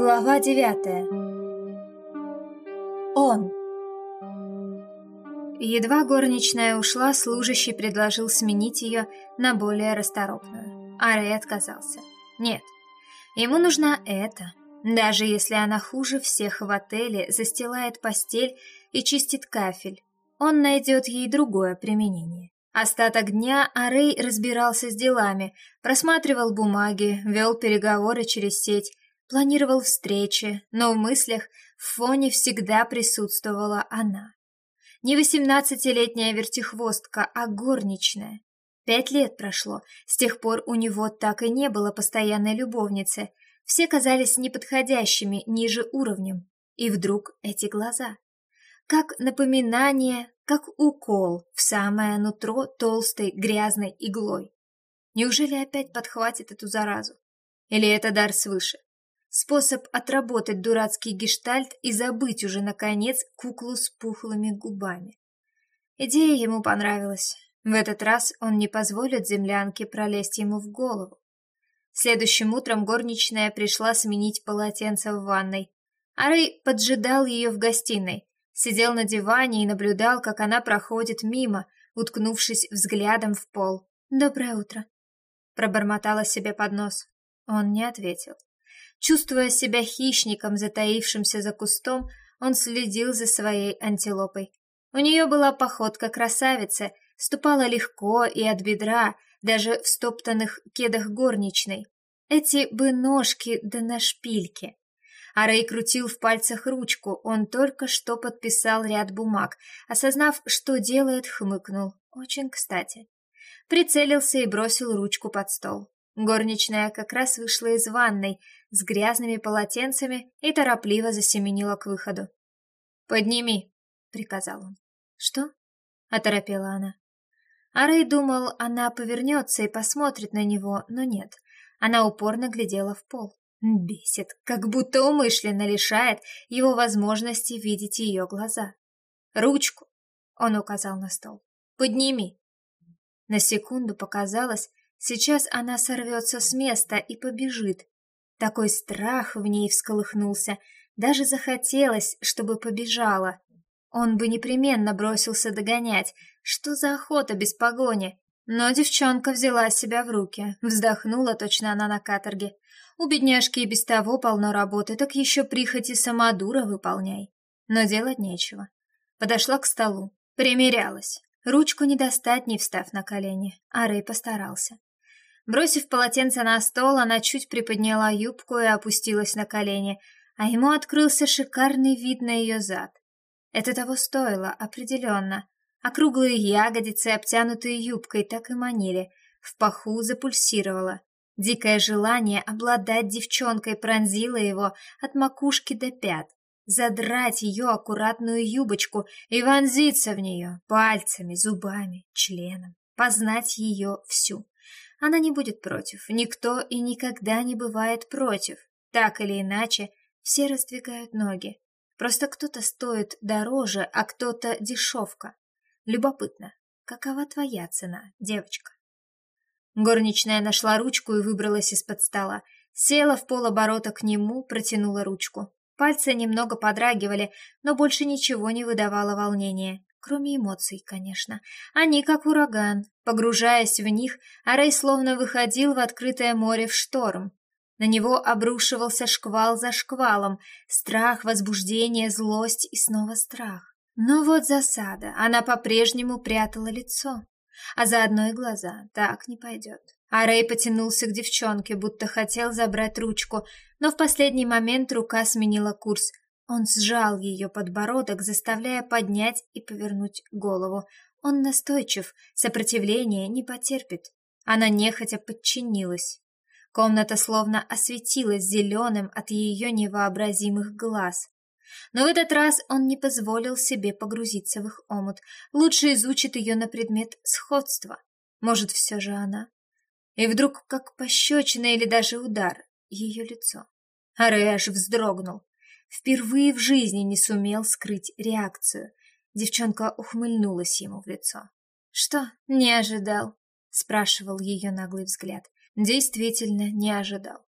Глава девятая. Он. Едва горничная ушла, служащий предложил сменить ее на более расторопную. А отказался. Нет, ему нужна эта. Даже если она хуже всех в отеле, застилает постель и чистит кафель, он найдет ей другое применение. Остаток дня Арей разбирался с делами, просматривал бумаги, вел переговоры через сеть, планировал встречи, но в мыслях в фоне всегда присутствовала она. Не восемнадцатилетняя вертихвостка, а горничная. Пять лет прошло, с тех пор у него так и не было постоянной любовницы, все казались неподходящими ниже уровнем. И вдруг эти глаза. Как напоминание, как укол в самое нутро толстой грязной иглой. Неужели опять подхватит эту заразу? Или это дар свыше? Способ отработать дурацкий гештальт и забыть уже, наконец, куклу с пухлыми губами. Идея ему понравилась. В этот раз он не позволит землянке пролезть ему в голову. Следующим утром горничная пришла сменить полотенце в ванной. А Рэй поджидал ее в гостиной, сидел на диване и наблюдал, как она проходит мимо, уткнувшись взглядом в пол. «Доброе утро», — пробормотала себе под нос. Он не ответил. Чувствуя себя хищником, затаившимся за кустом, он следил за своей антилопой. У нее была походка красавицы, ступала легко и от бедра, даже в стоптанных кедах горничной. Эти бы ножки да на шпильке. А крутил в пальцах ручку, он только что подписал ряд бумаг. Осознав, что делает, хмыкнул. Очень кстати. Прицелился и бросил ручку под стол. Горничная как раз вышла из ванной, с грязными полотенцами и торопливо засеменила к выходу. «Подними», — приказал он. «Что?» — оторопела она. А Рэй думал, она повернется и посмотрит на него, но нет. Она упорно глядела в пол. Бесит, как будто умышленно лишает его возможности видеть ее глаза. «Ручку!» — он указал на стол. «Подними!» На секунду показалось, сейчас она сорвется с места и побежит, такой страх в ней всколыхнулся, даже захотелось, чтобы побежала. Он бы непременно бросился догонять. Что за охота без погони? Но девчонка взяла себя в руки, вздохнула точно она на каторге. У бедняжки и без того полно работы, так еще прихоти самодура выполняй. Но делать нечего. Подошла к столу, примерялась. Ручку не достать, не встав на колени, а Рэй постарался. Бросив полотенце на стол, она чуть приподняла юбку и опустилась на колени, а ему открылся шикарный вид на ее зад. Это того стоило, определенно. Округлые ягодицы, обтянутые юбкой, так и манили. В паху запульсировало. Дикое желание обладать девчонкой пронзило его от макушки до пят. Задрать ее аккуратную юбочку и вонзиться в нее пальцами, зубами, членом. Познать ее всю. Она не будет против. Никто и никогда не бывает против. Так или иначе, все раздвигают ноги. Просто кто-то стоит дороже, а кто-то дешевка. Любопытно, какова твоя цена, девочка? Горничная нашла ручку и выбралась из-под стола. Села в полоборота к нему, протянула ручку. Пальцы немного подрагивали, но больше ничего не выдавало волнения. Кроме эмоций, конечно. Они как ураган. Погружаясь в них, Арей словно выходил в открытое море в шторм. На него обрушивался шквал за шквалом. Страх, возбуждение, злость и снова страх. Но вот засада. Она по-прежнему прятала лицо. А заодно и глаза. Так не пойдет. А Рэй потянулся к девчонке, будто хотел забрать ручку, но в последний момент рука сменила курс. Он сжал ее подбородок, заставляя поднять и повернуть голову. Он настойчив, сопротивления не потерпит. Она нехотя подчинилась. Комната словно осветилась зеленым от ее невообразимых глаз. Но в этот раз он не позволил себе погрузиться в их омут. Лучше изучит ее на предмет сходства. Может, все же она? И вдруг, как пощечина или даже удар, ее лицо. Арэш вздрогнул. Впервые в жизни не сумел скрыть реакцию. Девчонка ухмыльнулась ему в лицо. «Что, не ожидал?» — спрашивал ее наглый взгляд. Действительно, не ожидал.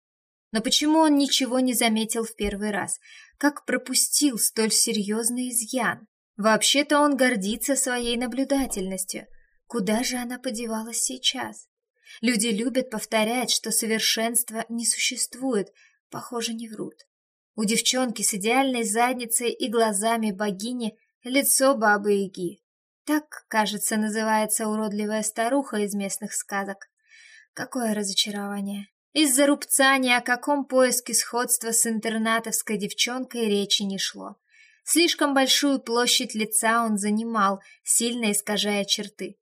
Но почему он ничего не заметил в первый раз? Как пропустил столь серьезный изъян? Вообще-то он гордится своей наблюдательностью. Куда же она подевалась сейчас? Люди любят повторять, что совершенства не существует. Похоже, не врут. У девчонки с идеальной задницей и глазами богини лицо бабы-яги. Так, кажется, называется уродливая старуха из местных сказок. Какое разочарование. Из-за рубца ни о каком поиске сходства с интернатовской девчонкой речи не шло. Слишком большую площадь лица он занимал, сильно искажая черты.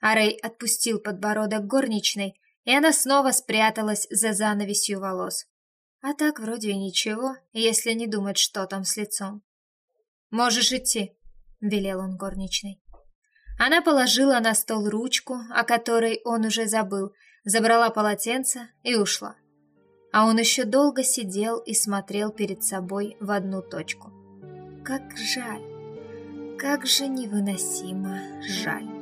Арей отпустил подбородок горничной, и она снова спряталась за занавесью волос. А так вроде ничего, если не думать, что там с лицом. «Можешь идти», — велел он горничной. Она положила на стол ручку, о которой он уже забыл, забрала полотенце и ушла. А он еще долго сидел и смотрел перед собой в одну точку. Как жаль, как же невыносимо жаль.